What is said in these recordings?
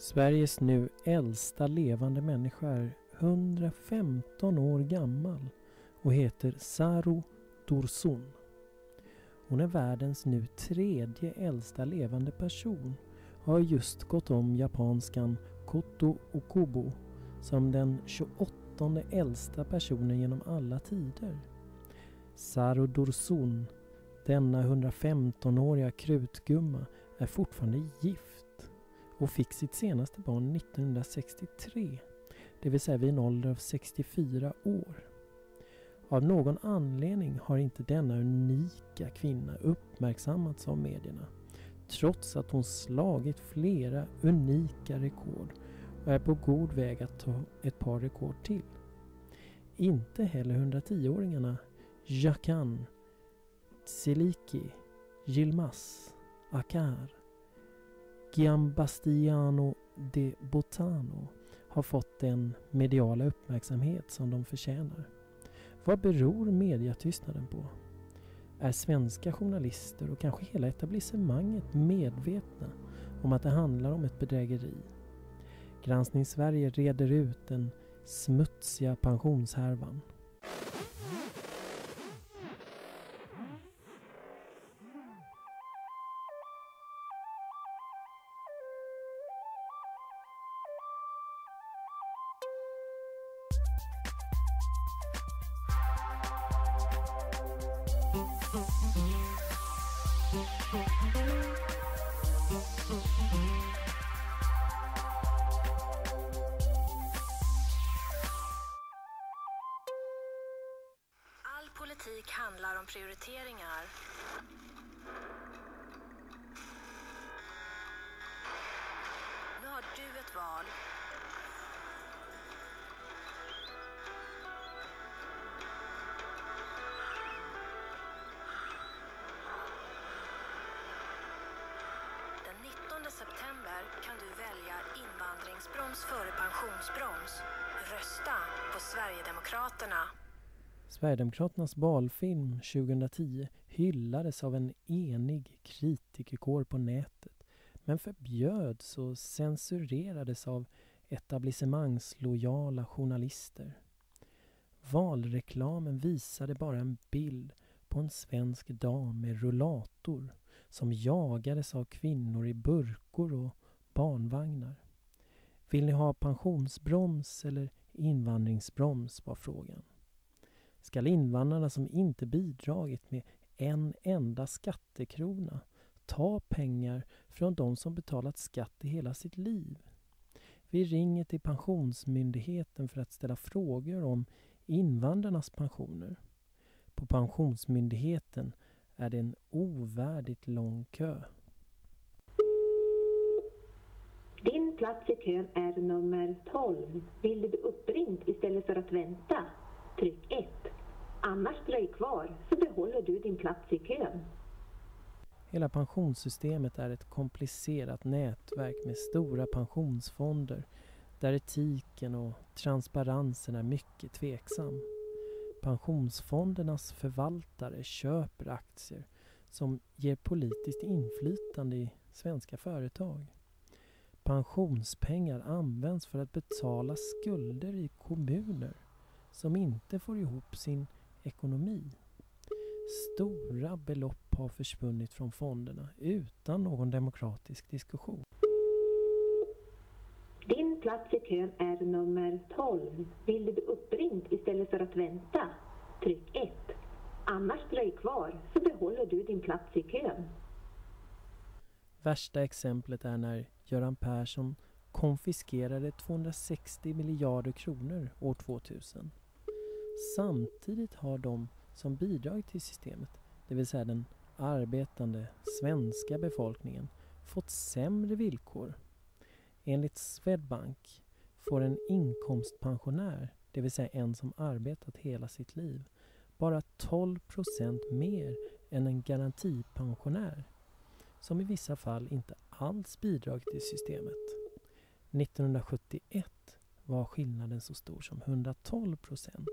Sveriges nu äldsta levande människa är 115 år gammal och heter Saru Dursun. Hon är världens nu tredje äldsta levande person och har just gått om japanskan Koto Okubo som den 28 äldsta personen genom alla tider. Saru Dursun, denna 115-åriga krutgumma, är fortfarande gift och fick sitt senaste barn 1963, det vill säga vid en ålder av 64 år. Av någon anledning har inte denna unika kvinna uppmärksammats av medierna trots att hon slagit flera unika rekord och är på god väg att ta ett par rekord till. Inte heller 110-åringarna Jakan, Tsiliki, Gilmas, Akar Giambastiano de Botano har fått den mediala uppmärksamhet som de förtjänar. Vad beror mediatystnaden på? Är svenska journalister och kanske hela etablissemanget medvetna om att det handlar om ett bedrägeri? Granskning Sverige reder ut den smutsiga pensionshärvan. Val. Den 19 september kan du välja invandringsbroms före pensionsbroms. Rösta på Sverigedemokraterna. Sverigedemokraternas valfilm 2010 hyllades av en enig kritikerkår på nätet men förbjöds och censurerades av etablissemangslojala journalister. Valreklamen visade bara en bild på en svensk dam med rullator som jagades av kvinnor i burkor och barnvagnar. Vill ni ha pensionsbroms eller invandringsbroms var frågan skall invandrarna som inte bidragit med en enda skattekrona ta pengar från de som betalat skatt i hela sitt liv. Vi ringer till Pensionsmyndigheten för att ställa frågor om invandrarnas pensioner. På Pensionsmyndigheten är det en ovärdigt lång kö. Din plats i kön är nummer 12. Vill du bli uppringd istället för att vänta? Tryck 1. Annars dröj kvar så behåller du din plats i kön. Hela pensionssystemet är ett komplicerat nätverk med stora pensionsfonder där etiken och transparensen är mycket tveksam. Pensionsfondernas förvaltare köper aktier som ger politiskt inflytande i svenska företag. Pensionspengar används för att betala skulder i kommuner som inte får ihop sin ekonomi. Stora belopp har försvunnit från fonderna utan någon demokratisk diskussion. Din plats i kön är nummer 12. Vill du bli uppringd istället för att vänta? Tryck 1. Annars dröj kvar så behåller du din plats i kön. Värsta exemplet är när Göran Persson konfiskerade 260 miljarder kronor år 2000. Samtidigt har de som bidragit till systemet, det vill säga den arbetande svenska befolkningen, fått sämre villkor. Enligt Swedbank får en inkomstpensionär, det vill säga en som arbetat hela sitt liv, bara 12 procent mer än en garantipensionär som i vissa fall inte alls bidragit till systemet. 1971 var skillnaden så stor som 112 procent.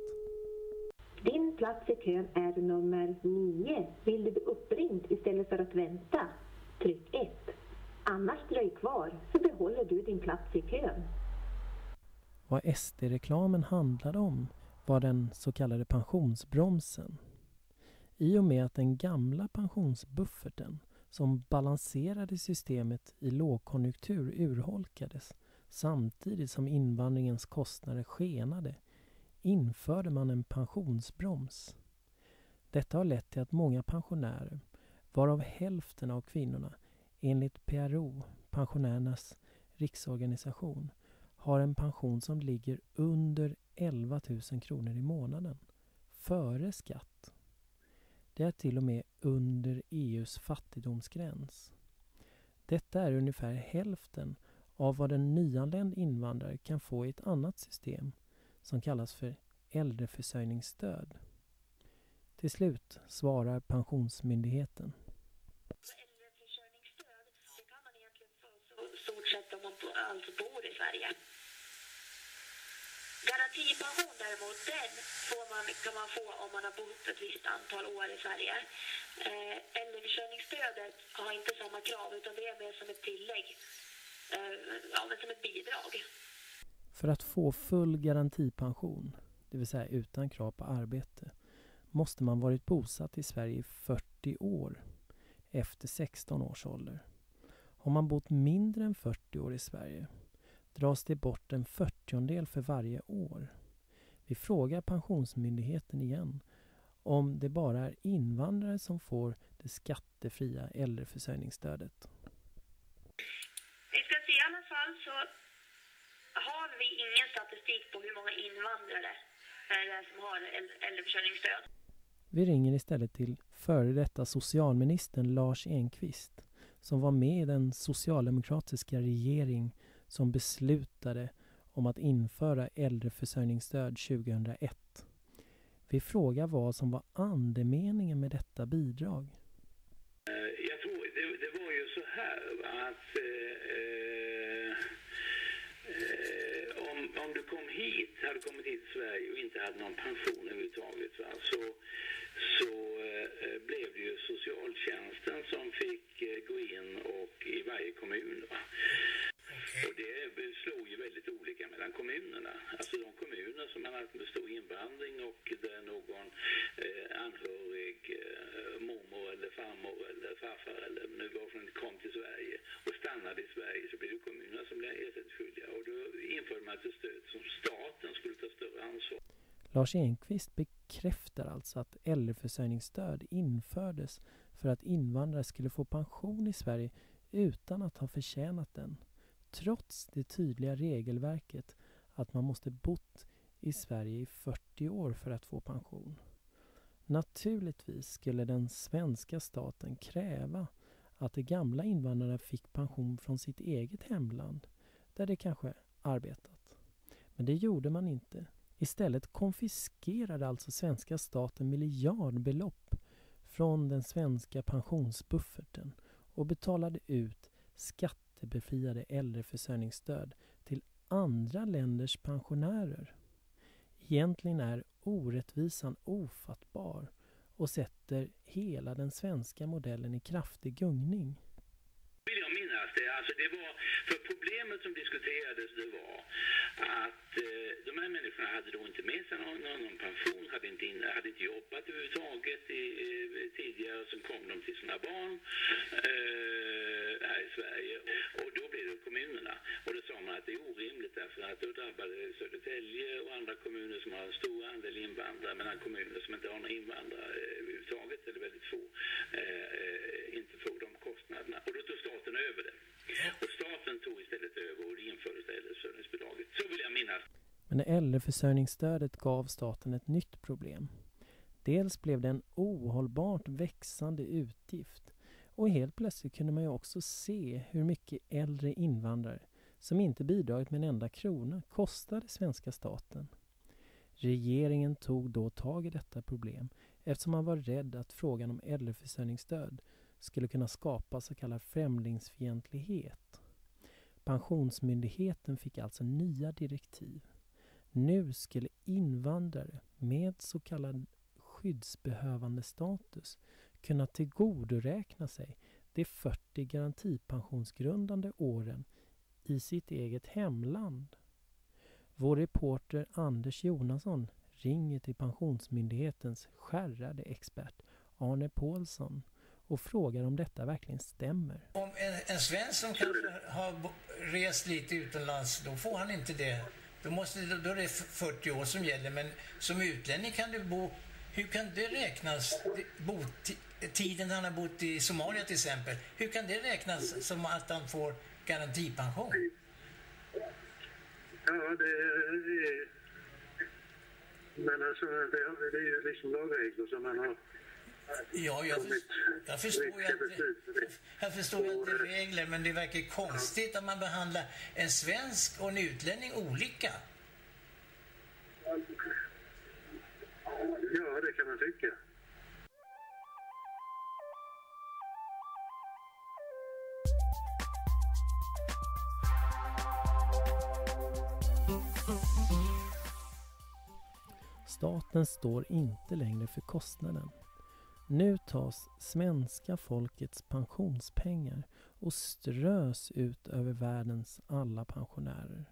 Din plats i kön är nummer 9. Vill du bli uppringd istället för att vänta? Tryck 1. Annars dröj kvar så behåller du din plats i kön. Vad SD-reklamen handlade om var den så kallade pensionsbromsen. I och med att den gamla pensionsbufferten som balanserade systemet i lågkonjunktur urholkades samtidigt som invandringens kostnader skenade införde man en pensionsbroms. Detta har lett till att många pensionärer, varav hälften av kvinnorna enligt PRO, Pensionärernas riksorganisation, har en pension som ligger under 11 000 kronor i månaden, före skatt. Det är till och med under EUs fattigdomsgräns. Detta är ungefär hälften av vad en nyanländ invandrare kan få i ett annat system som kallas för äldreförsörjningsstöd. Till slut svarar Pensionsmyndigheten. Äldreförsörjningsstöd, det kan man egentligen få i stort sett om man alltså bor i Sverige. Garantipension däremot, den får man, kan man få om man har bott ett visst antal år i Sverige. Eh, äldreförsörjningsstödet har inte samma krav utan det är mer som ett tillägg. Eh, ja, men som ett bidrag. För att få full garantipension, det vill säga utan krav på arbete, måste man varit bosatt i Sverige i 40 år efter 16 års ålder. Har man bott mindre än 40 år i Sverige dras det bort en fyrtiondel för varje år. Vi frågar Pensionsmyndigheten igen om det bara är invandrare som får det skattefria äldreförsörjningsstödet. Vi ska se i alla fall så har vi ingen statistik på hur många invandrare eh, som har äldreförsörjningsstöd. Vi ringer istället till före detta socialministern Lars Enqvist som var med i den socialdemokratiska regering som beslutade om att införa äldreförsörjningsstöd 2001. Vi frågar vad som var andemeningen med detta bidrag. Om, du kom hit, hade kommit hit till Sverige och inte hade någon pension överhuvudtaget va, så, så eh, blev det ju socialtjänsten som fick eh, gå in och i varje kommun. Va. Och det slog ju väldigt olika mellan kommunerna. Alltså de kommuner som har haft med stor invandring och där någon eh, anhörig eh, mormor eller farmor eller farfar eller nu varifrån kom till Sverige och stannade i Sverige så blev det kommunerna som blev ersättningsskyldiga. Och då införde man ett stöd som staten skulle ta större ansvar. Lars Enqvist bekräftar alltså att äldreförsörjningsstöd infördes för att invandrare skulle få pension i Sverige utan att ha förtjänat den trots det tydliga regelverket att man måste bott i Sverige i 40 år för att få pension. Naturligtvis skulle den svenska staten kräva att de gamla invandrarna fick pension från sitt eget hemland där de kanske arbetat. Men det gjorde man inte. Istället konfiskerade alltså svenska staten miljardbelopp från den svenska pensionsbufferten och betalade ut skatt skattebefriade äldreförsörjningsstöd till andra länders pensionärer. Egentligen är orättvisan ofattbar och sätter hela den svenska modellen i kraftig gungning. Det. Alltså det var, för problemet som diskuterades det var att eh, de här människorna hade då inte med sig någon, någon, pension, hade inte, in, hade inte jobbat överhuvudtaget i, i, tidigare. Sen kom de till sina barn eh, här i Sverige och då blev det kommunerna. Och då sa man att det är orimligt därför att då drabbade Södertälje och andra kommuner som har en stor andel invandrare medan kommuner som inte har några invandrare eh, överhuvudtaget eller väldigt få eh, eh, inte får de kostnaderna. Och då tog staten över det. Och staten tog istället över och införde äldreförsörjningsbidraget. Så vill jag minnas. Men äldreförsörjningsstödet gav staten ett nytt problem. Dels blev det en ohållbart växande utgift och helt plötsligt kunde man ju också se hur mycket äldre invandrare som inte bidragit med en enda krona kostade svenska staten. Regeringen tog då tag i detta problem eftersom man var rädd att frågan om äldreförsörjningsstöd skulle kunna skapa så kallad främlingsfientlighet. Pensionsmyndigheten fick alltså nya direktiv. Nu skulle invandrare med så kallad skyddsbehövande status kunna tillgodoräkna sig de 40 garantipensionsgrundande åren i sitt eget hemland. Vår reporter Anders Jonasson ringer till Pensionsmyndighetens skärrade expert Arne Paulsson och frågar om detta verkligen stämmer. Om en, en svensk som kanske har rest lite utomlands, då får han inte det. Då, måste, då är det 40 år som gäller, men som utlänning kan du bo... Hur kan det räknas? Bo, tiden han har bott i Somalia till exempel, hur kan det räknas som att han får garantipension? Ja, det är... Men alltså, det, det är ju liksom lagregler som man har Ja, jag, för, jag förstår ju att, jag förstår ju att det är regler, men det verkar konstigt att man behandlar en svensk och en utlänning olika. Ja, det kan man tycka. Staten står inte längre för kostnaden. Nu tas svenska folkets pensionspengar och strös ut över världens alla pensionärer.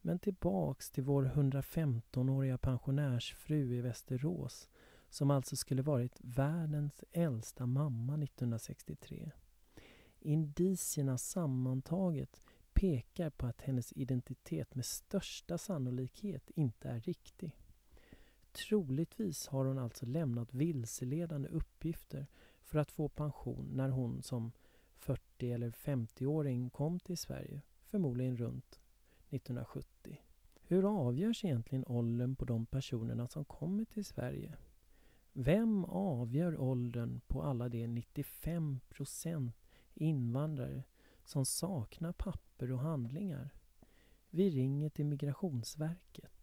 Men tillbaks till vår 115-åriga pensionärsfru i Västerås som alltså skulle varit världens äldsta mamma 1963. Indicierna sammantaget pekar på att hennes identitet med största sannolikhet inte är riktig. Troligtvis har hon alltså lämnat vilseledande uppgifter för att få pension när hon som 40 eller 50-åring kom till Sverige, förmodligen runt 1970. Hur avgörs egentligen åldern på de personerna som kommer till Sverige? Vem avgör åldern på alla de 95 procent invandrare som saknar papper och handlingar? Vi ringer till Migrationsverket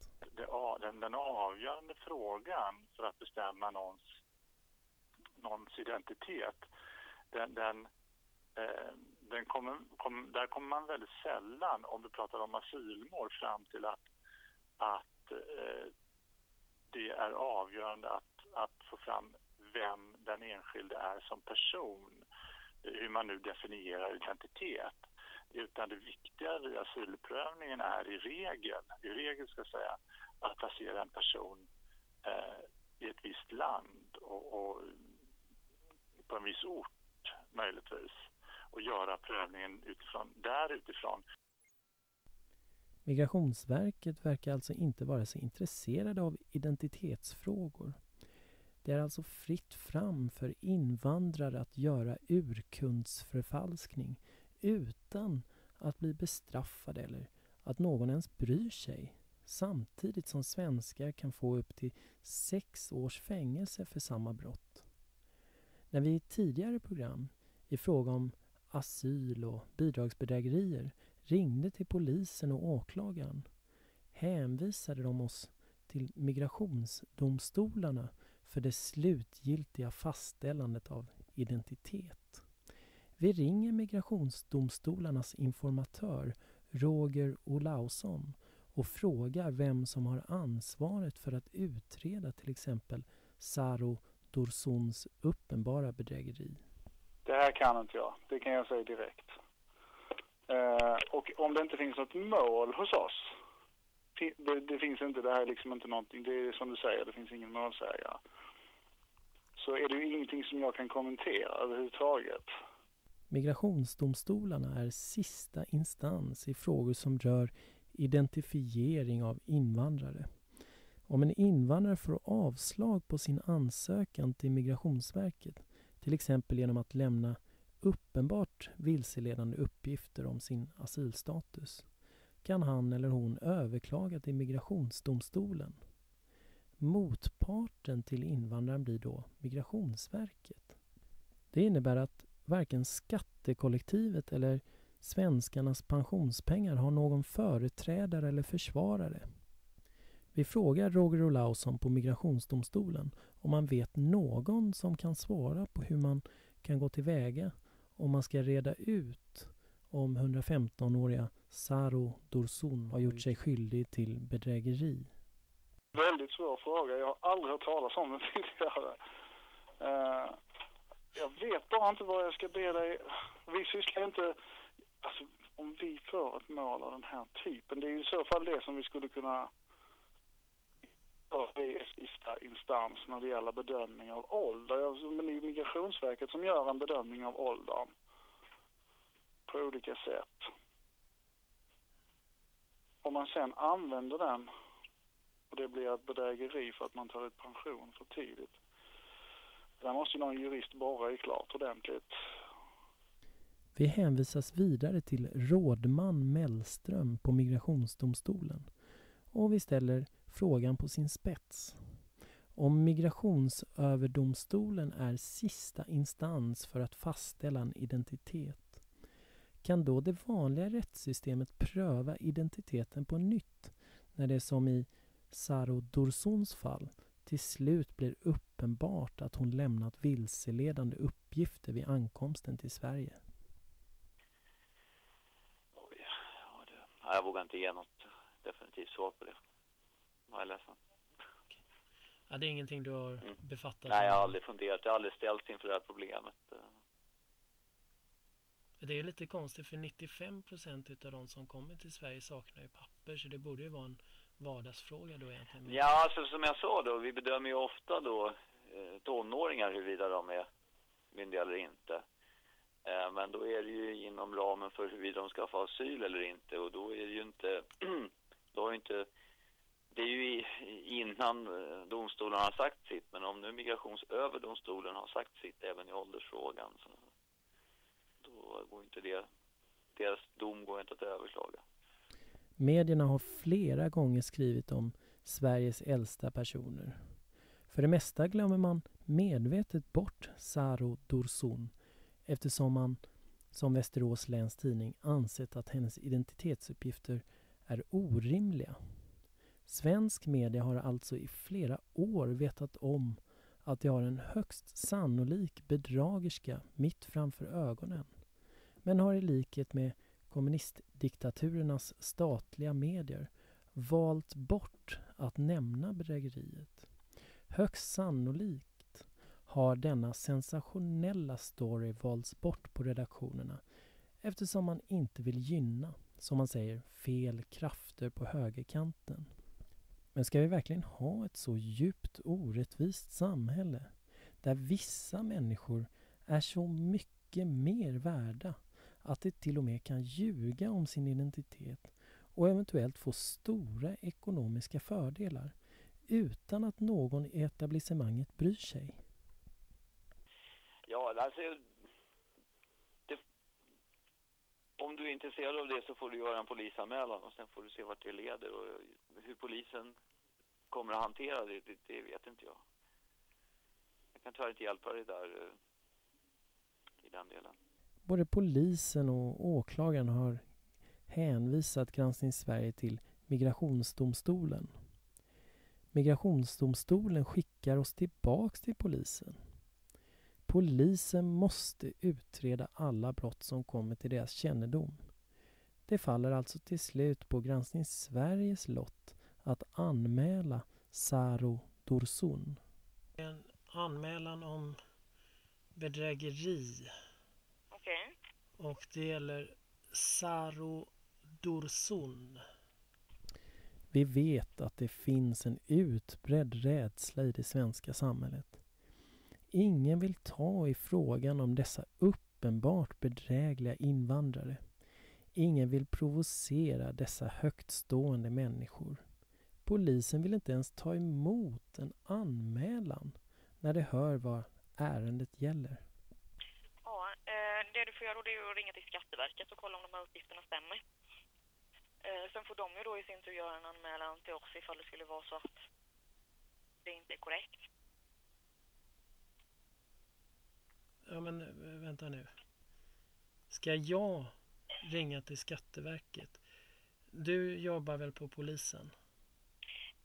den, den avgörande frågan för att bestämma någons, någons identitet, den, den, eh, den kommer, kom, där kommer man väldigt sällan, om vi pratar om asylmål, fram till att, att eh, det är avgörande att, att få fram vem den enskilde är som person, hur man nu definierar identitet. Utan det viktiga vid asylprövningen är i regel, i regel ska jag säga, att placera en person eh, i ett visst land och, och, på en viss ort möjligtvis och göra prövningen utifrån, där utifrån. Migrationsverket verkar alltså inte vara så intresserade av identitetsfrågor. Det är alltså fritt fram för invandrare att göra urkundsförfalskning utan att bli bestraffade eller att någon ens bryr sig samtidigt som svenskar kan få upp till sex års fängelse för samma brott. När vi i tidigare program i fråga om asyl och bidragsbedrägerier ringde till polisen och åklagaren hänvisade de oss till migrationsdomstolarna för det slutgiltiga fastställandet av identitet. Vi ringer migrationsdomstolarnas informatör Roger Olausson och frågar vem som har ansvaret för att utreda till exempel Saro Dorsuns uppenbara bedrägeri. Det här kan inte jag, det kan jag säga direkt. Eh, och om det inte finns något mål hos oss, det, det, finns inte, det här är liksom inte någonting, det är som du säger, det finns ingen målsägare. Så är det ju ingenting som jag kan kommentera överhuvudtaget. Migrationsdomstolarna är sista instans i frågor som rör identifiering av invandrare. Om en invandrare får avslag på sin ansökan till Migrationsverket, till exempel genom att lämna uppenbart vilseledande uppgifter om sin asylstatus, kan han eller hon överklaga till Migrationsdomstolen. Motparten till invandraren blir då Migrationsverket. Det innebär att varken skattekollektivet eller svenskarnas pensionspengar har någon företrädare eller försvarare. Vi frågar Roger Olausson på Migrationsdomstolen om han vet någon som kan svara på hur man kan gå tillväga om man ska reda ut om 115-åriga Saro Dursun har gjort sig skyldig till bedrägeri. Väldigt svår fråga. Jag har aldrig hört talas om den tidigare. Uh, jag vet bara inte vad jag ska be dig. Vi sysslar inte Alltså, om vi får ett mål av den här typen. Det är ju i så fall det som vi skulle kunna Det är sista instans när det gäller bedömning av ålder. Men det är Migrationsverket som gör en bedömning av åldern på olika sätt. Om man sen använder den och det blir ett bedrägeri för att man tar ut pension för tidigt. Där måste ju någon jurist borra i klart ordentligt. Vi hänvisas vidare till rådman Mellström på Migrationsdomstolen och vi ställer frågan på sin spets. Om Migrationsöverdomstolen är sista instans för att fastställa en identitet, kan då det vanliga rättssystemet pröva identiteten på nytt när det som i Saro Dorsons fall till slut blir uppenbart att hon lämnat vilseledande uppgifter vid ankomsten till Sverige? Oj, ja, det, jag vågar inte ge något definitivt svar på det. Jag är ledsen. Ja, det är ingenting du har mm. befattat Nej, jag har aldrig funderat. Jag har aldrig ställts inför det här problemet. Det är lite konstigt för 95 procent av de som kommer till Sverige saknar ju papper så det borde ju vara en vardagsfråga då egentligen? Ja, alltså som jag sa då, vi bedömer ju ofta då eh, tonåringar huruvida de är myndiga eller inte. Eh, men då är det ju inom ramen för huruvida de ska få asyl eller inte och då är det ju inte, då har inte, det är ju innan eh, domstolen har sagt sitt, men om nu migrationsöverdomstolen har sagt sitt även i åldersfrågan så då går inte det, deras dom går inte att överklaga. Medierna har flera gånger skrivit om Sveriges äldsta personer. För det mesta glömmer man medvetet bort Saro Dursun eftersom man, som Västerås Läns Tidning, ansett att hennes identitetsuppgifter är orimliga. Svensk media har alltså i flera år vetat om att de har en högst sannolik bedragerska mitt framför ögonen men har i likhet med kommunistdiktaturernas statliga medier valt bort att nämna bedrägeriet. Högst sannolikt har denna sensationella story valts bort på redaktionerna eftersom man inte vill gynna, som man säger, fel krafter på högerkanten. Men ska vi verkligen ha ett så djupt orättvist samhälle där vissa människor är så mycket mer värda att de till och med kan ljuga om sin identitet och eventuellt få stora ekonomiska fördelar utan att någon i etablissemanget bryr sig? Ja, alltså... Det, om du är intresserad av det så får du göra en polisanmälan och sen får du se vart det leder och hur polisen kommer att hantera det, det, det vet inte jag. Jag kan tyvärr inte hjälpa dig där eh, i den delen. Både polisen och åklagaren har hänvisat Granskning Sverige till Migrationsdomstolen. Migrationsdomstolen skickar oss tillbaks till polisen. Polisen måste utreda alla brott som kommer till deras kännedom. Det faller alltså till slut på Granskning Sveriges lott att anmäla Saro Dursun. En anmälan om bedrägeri Okej. Okay. Och det gäller Saro Dursun. Vi vet att det finns en utbredd rädsla i det svenska samhället. Ingen vill ta i frågan om dessa uppenbart bedrägliga invandrare. Ingen vill provocera dessa högtstående människor. Polisen vill inte ens ta emot en anmälan när de hör vad ärendet gäller det du får göra det är att ringa till Skatteverket och kolla om de här uppgifterna stämmer. Eh, sen får de ju då i sin tur göra en anmälan till oss ifall det skulle vara så att det inte är korrekt. Ja men eh, vänta nu. Ska jag ringa till Skatteverket? Du jobbar väl på polisen?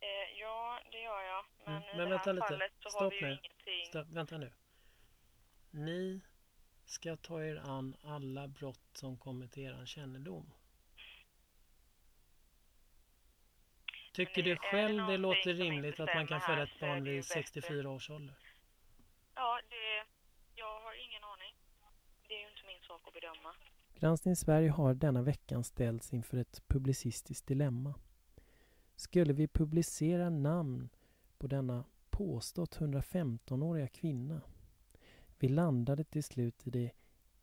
Eh, ja, det gör jag. Men, mm. men i det här lite. fallet så Stopp har vi ju nu. ingenting. Stopp. Vänta nu. Ni ska ta er an alla brott som kommer till er kännedom. Tycker du själv det låter rimligt att man kan föda ett barn vid 64 års ålder? Ja, det, jag har ingen aning. Det är ju inte min sak att bedöma. Granskning Sverige har denna veckan ställts inför ett publicistiskt dilemma. Skulle vi publicera namn på denna påstått 115-åriga kvinna? Vi landade till slut i det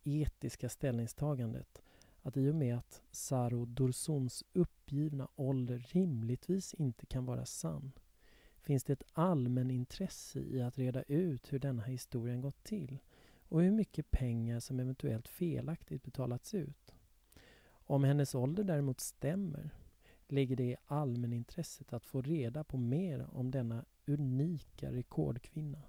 etiska ställningstagandet att i och med att Saro Dursuns uppgivna ålder rimligtvis inte kan vara sann finns det ett allmänintresse i att reda ut hur denna historien gått till och hur mycket pengar som eventuellt felaktigt betalats ut. Om hennes ålder däremot stämmer ligger det i allmänintresset att få reda på mer om denna unika rekordkvinna.